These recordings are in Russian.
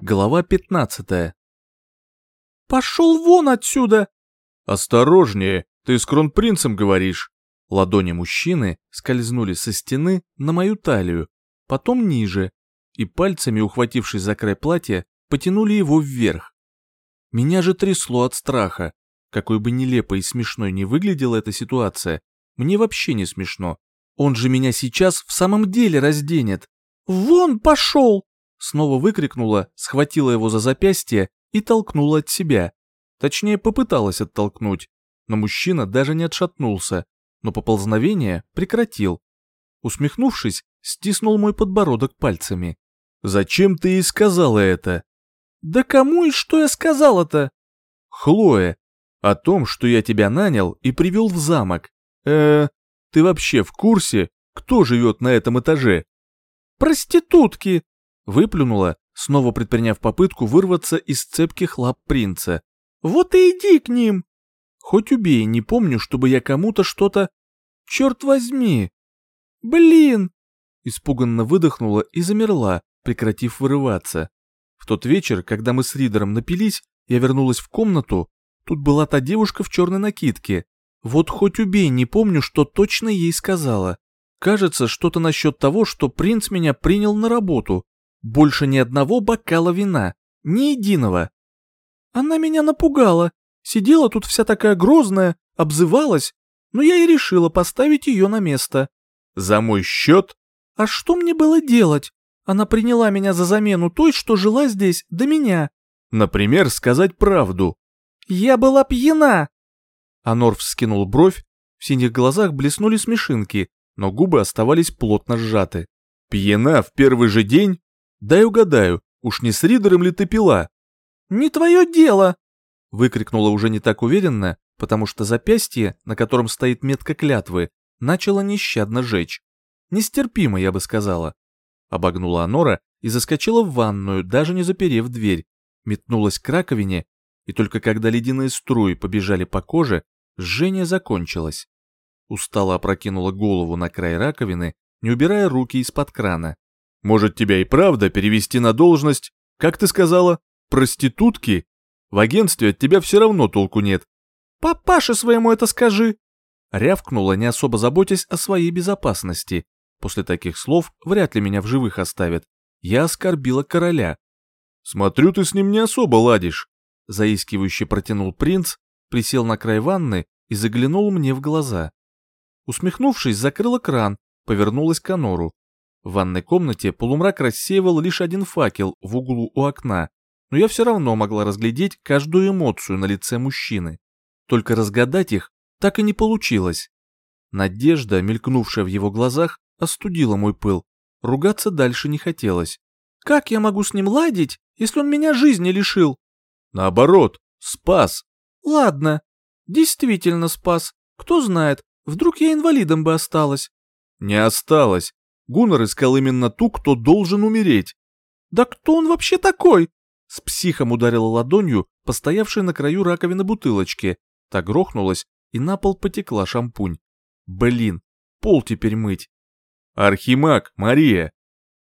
Глава 15 «Пошел вон отсюда!» «Осторожнее, ты с кронпринцем говоришь!» Ладони мужчины скользнули со стены на мою талию, потом ниже, и пальцами, ухватившись за край платья, потянули его вверх. Меня же трясло от страха. Какой бы нелепой и смешной не выглядела эта ситуация, мне вообще не смешно. Он же меня сейчас в самом деле разденет. «Вон пошел!» Снова выкрикнула, схватила его за запястье и толкнула от себя. Точнее, попыталась оттолкнуть, но мужчина даже не отшатнулся, но поползновение прекратил. Усмехнувшись, стиснул мой подбородок пальцами. «Зачем ты и сказала это?» Да кому и что я сказала-то?» «Хлоя, о том, что я тебя нанял и привел в замок. э ты вообще в курсе, кто живет на этом этаже?» «Проститутки!» — выплюнула, снова предприняв попытку вырваться из цепких лап принца. «Вот и иди к ним!» «Хоть убей, не помню, чтобы я кому-то что-то...» «Черт возьми!» «Блин!» — испуганно выдохнула и замерла, прекратив вырываться. В тот вечер, когда мы с Ридером напились, я вернулась в комнату. Тут была та девушка в черной накидке. Вот хоть убей, не помню, что точно ей сказала. Кажется, что-то насчет того, что принц меня принял на работу. Больше ни одного бокала вина. Ни единого. Она меня напугала. Сидела тут вся такая грозная, обзывалась. Но я и решила поставить ее на место. За мой счет? А что мне было делать? Она приняла меня за замену той, что жила здесь до меня. Например, сказать правду. Я была пьяна. Анорф вскинул бровь, в синих глазах блеснули смешинки, но губы оставались плотно сжаты. Пьяна в первый же день? Дай угадаю, уж не с Ридером ли ты пила? Не твое дело! Выкрикнула уже не так уверенно, потому что запястье, на котором стоит метка клятвы, начало нещадно жечь. Нестерпимо, я бы сказала. Обогнула Анора и заскочила в ванную, даже не заперев дверь, метнулась к раковине, и только когда ледяные струи побежали по коже, жжение закончилось. Устало опрокинула голову на край раковины, не убирая руки из-под крана. «Может, тебя и правда перевести на должность, как ты сказала, проститутки? В агентстве от тебя все равно толку нет». «Папаше своему это скажи!» Рявкнула, не особо заботясь о своей безопасности, После таких слов вряд ли меня в живых оставят. Я оскорбила короля. «Смотрю, ты с ним не особо ладишь», — заискивающе протянул принц, присел на край ванны и заглянул мне в глаза. Усмехнувшись, закрыла кран, повернулась к Анору. В ванной комнате полумрак рассеивал лишь один факел в углу у окна, но я все равно могла разглядеть каждую эмоцию на лице мужчины. Только разгадать их так и не получилось. Надежда, мелькнувшая в его глазах, а остудила мой пыл. Ругаться дальше не хотелось. «Как я могу с ним ладить, если он меня жизни лишил?» «Наоборот, спас». «Ладно, действительно спас. Кто знает, вдруг я инвалидом бы осталась». «Не осталась. Гуннер искал именно ту, кто должен умереть». «Да кто он вообще такой?» С психом ударила ладонью, постоявшей на краю раковины бутылочки. Та грохнулась, и на пол потекла шампунь. «Блин, пол теперь мыть». «Архимаг, Мария!»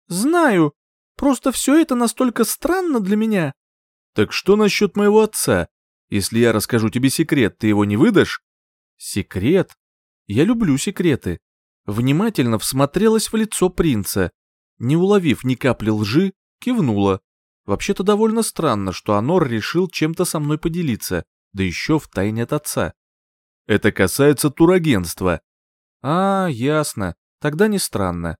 «Знаю. Просто все это настолько странно для меня». «Так что насчет моего отца? Если я расскажу тебе секрет, ты его не выдашь?» «Секрет? Я люблю секреты». Внимательно всмотрелась в лицо принца. Не уловив ни капли лжи, кивнула. Вообще-то довольно странно, что Анор решил чем-то со мной поделиться, да еще в тайне от отца. «Это касается турагентства». «А, ясно. Тогда не странно.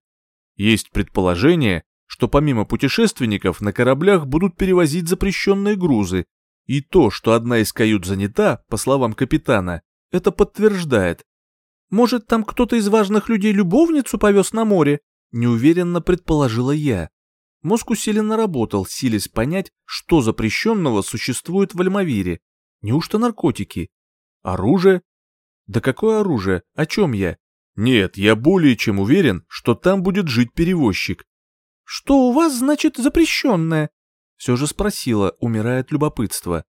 Есть предположение, что помимо путешественников на кораблях будут перевозить запрещенные грузы, и то, что одна из кают занята, по словам капитана, это подтверждает. «Может, там кто-то из важных людей любовницу повез на море?» – неуверенно предположила я. Мозг усиленно работал, силясь понять, что запрещенного существует в Альмавире. Неужто наркотики? Оружие? Да какое оружие? О чем я? Нет, я более чем уверен, что там будет жить перевозчик. Что у вас значит запрещенное? Все же спросила, умирая от любопытства.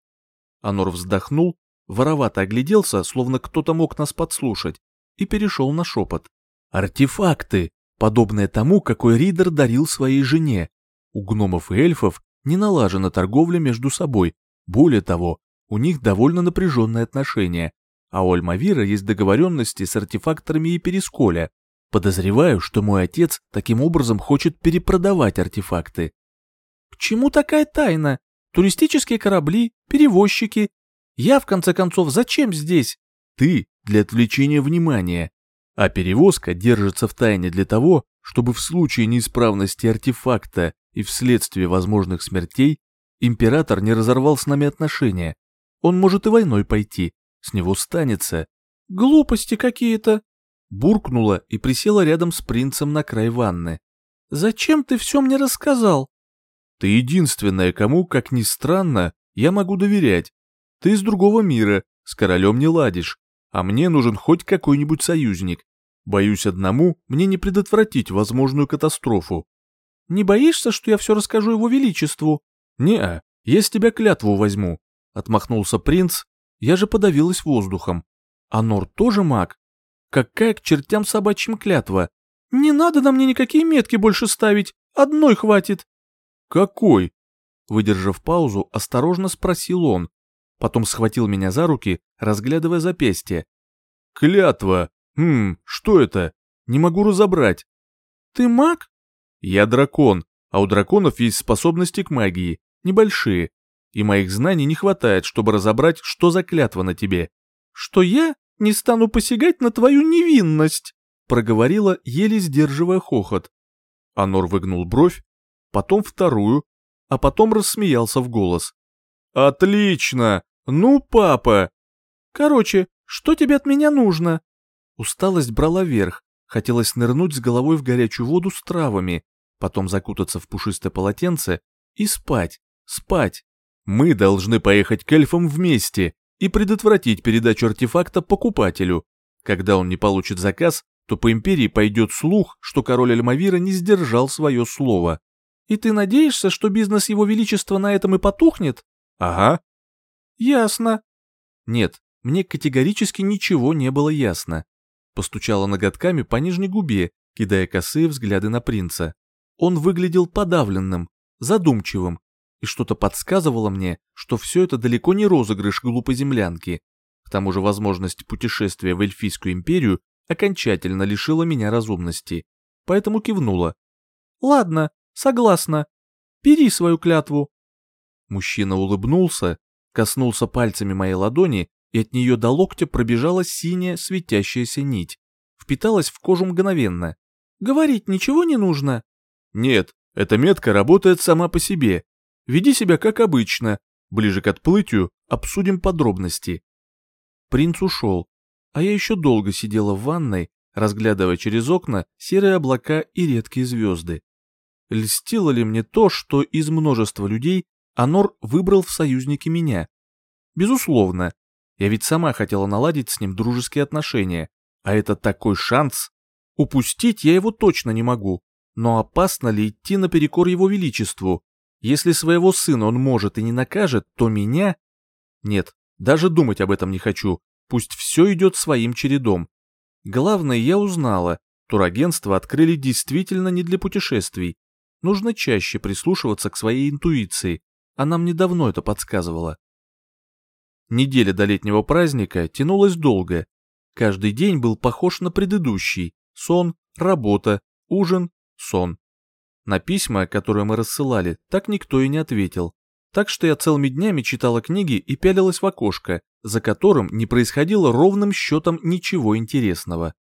Анор вздохнул, воровато огляделся, словно кто-то мог нас подслушать, и перешел на шепот. Артефакты, подобные тому, какой Ридер дарил своей жене. У гномов и эльфов не налажена торговля между собой. Более того, у них довольно напряженные отношения, а у Альмавира есть договоренности с артефакторами и Пересколя. Подозреваю, что мой отец таким образом хочет перепродавать артефакты. К чему такая тайна? Туристические корабли, перевозчики. Я, в конце концов, зачем здесь? Ты для отвлечения внимания. А перевозка держится в тайне для того, чтобы в случае неисправности артефакта и вследствие возможных смертей император не разорвал с нами отношения. Он может и войной пойти, с него станется. Глупости какие-то!» Буркнула и присела рядом с принцем на край ванны. «Зачем ты все мне рассказал?» «Ты единственная, кому, как ни странно, я могу доверять. Ты из другого мира, с королем не ладишь, а мне нужен хоть какой-нибудь союзник. Боюсь одному мне не предотвратить возможную катастрофу». «Не боишься, что я все расскажу его величеству?» «Не-а, я с тебя клятву возьму», — отмахнулся принц я же подавилась воздухом. а Нор тоже маг? Какая к чертям собачьим клятва? Не надо на мне никакие метки больше ставить, одной хватит. Какой? Выдержав паузу, осторожно спросил он. Потом схватил меня за руки, разглядывая запястье. Клятва. Хм, что это? Не могу разобрать. Ты маг? Я дракон, а у драконов есть способности к магии, небольшие и моих знаний не хватает, чтобы разобрать, что за клятва на тебе. Что я не стану посягать на твою невинность, проговорила, еле сдерживая хохот. Анор выгнул бровь, потом вторую, а потом рассмеялся в голос. Отлично! Ну, папа! Короче, что тебе от меня нужно? Усталость брала верх, хотелось нырнуть с головой в горячую воду с травами, потом закутаться в пушистое полотенце и спать, спать. Мы должны поехать к эльфам вместе и предотвратить передачу артефакта покупателю. Когда он не получит заказ, то по империи пойдет слух, что король Альмавира не сдержал свое слово. И ты надеешься, что бизнес его величества на этом и потухнет? Ага. Ясно. Нет, мне категорически ничего не было ясно. Постучала ноготками по нижней губе, кидая косые взгляды на принца. Он выглядел подавленным, задумчивым, и что-то подсказывало мне, что все это далеко не розыгрыш глупой землянки. К тому же возможность путешествия в Эльфийскую империю окончательно лишила меня разумности, поэтому кивнула. «Ладно, согласна. Бери свою клятву». Мужчина улыбнулся, коснулся пальцами моей ладони, и от нее до локтя пробежала синяя светящаяся нить. Впиталась в кожу мгновенно. «Говорить ничего не нужно?» «Нет, эта метка работает сама по себе», Веди себя как обычно. Ближе к отплытию обсудим подробности. Принц ушел, а я еще долго сидела в ванной, разглядывая через окна серые облака и редкие звезды. Льстило ли мне то, что из множества людей Анор выбрал в союзники меня? Безусловно. Я ведь сама хотела наладить с ним дружеские отношения, а это такой шанс. Упустить я его точно не могу, но опасно ли идти наперекор его величеству? Если своего сына он может и не накажет, то меня... Нет, даже думать об этом не хочу. Пусть все идет своим чередом. Главное, я узнала. Турагентство открыли действительно не для путешествий. Нужно чаще прислушиваться к своей интуиции. Она мне давно это подсказывала. Неделя до летнего праздника тянулась долго. Каждый день был похож на предыдущий. Сон, работа, ужин, сон. На письма, которые мы рассылали, так никто и не ответил. Так что я целыми днями читала книги и пялилась в окошко, за которым не происходило ровным счетом ничего интересного.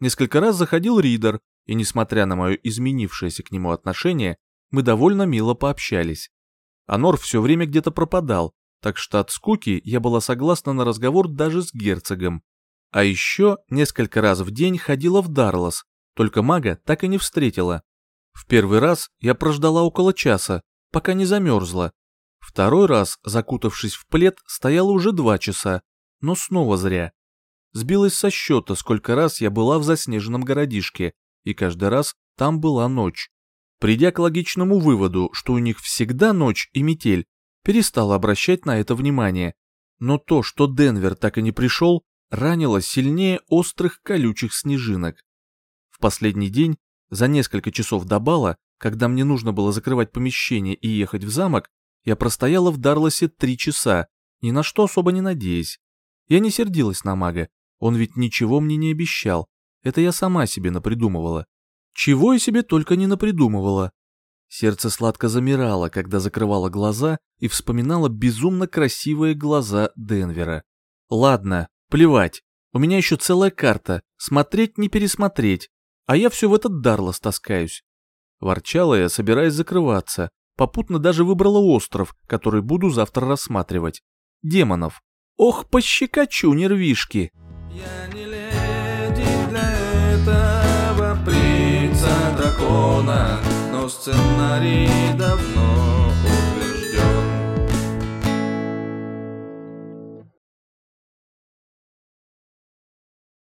Несколько раз заходил Ридер, и несмотря на мое изменившееся к нему отношение, мы довольно мило пообщались. Анор все время где-то пропадал, так что от скуки я была согласна на разговор даже с герцогом. А еще несколько раз в день ходила в Дарлас, только мага так и не встретила, в первый раз я прождала около часа, пока не замерзла. Второй раз, закутавшись в плед, стояла уже два часа, но снова зря. Сбилась со счета, сколько раз я была в заснеженном городишке, и каждый раз там была ночь. Придя к логичному выводу, что у них всегда ночь и метель, перестала обращать на это внимание. Но то, что Денвер так и не пришел, ранило сильнее острых колючих снежинок. В последний день за несколько часов до бала, когда мне нужно было закрывать помещение и ехать в замок, я простояла в Дарлосе три часа, ни на что особо не надеясь. Я не сердилась на мага, он ведь ничего мне не обещал, это я сама себе напридумывала. Чего я себе только не напридумывала. Сердце сладко замирало, когда закрывала глаза и вспоминала безумно красивые глаза Денвера. Ладно, плевать, у меня еще целая карта, смотреть не пересмотреть, а я все в этот Дарлас таскаюсь. Ворчала я, собираясь закрываться. Попутно даже выбрала остров, который буду завтра рассматривать. Демонов. Ох, пощекочу нервишки. Я не леди для этого, принца дракона, но сценарий давно